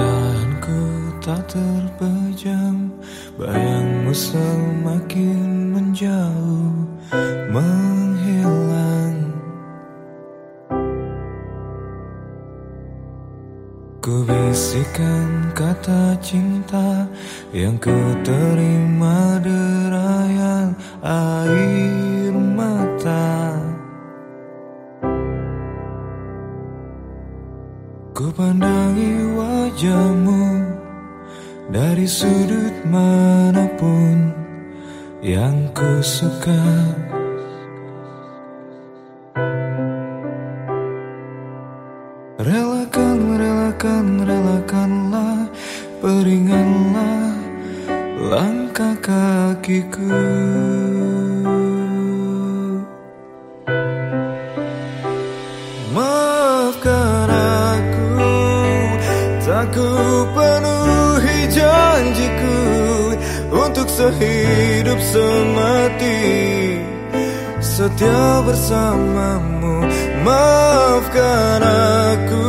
Bertahan ku tak terpejam Bayangmu semakin menjauh Menghilang. Ku bisikan kata cinta Yang ku terima derayan air Ku pandangi wajahmu dari sudut mana pun yang ku suka. Relakan, relakan, relakanlah, peringanlah langkah kakiku. Aku penuhi janjiku Untuk sehidup semati. Setia bersamamu Maafkan aku.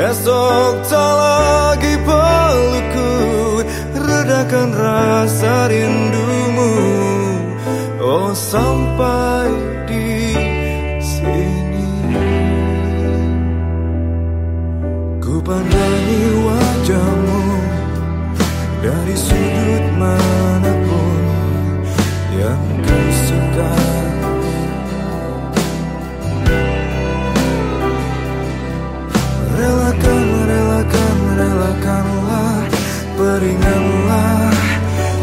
Esok tak lagi pelukku Redakan rasa rindumu. Oh sampai pandangi wajahmu dari sudut mana pun yang kau suka. Relakan, relakan, relakanlah, peringanlah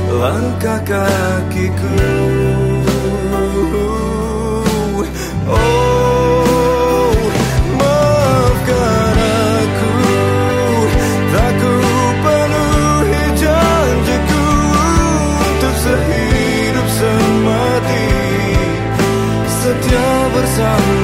langkah kakiku. setia bersama.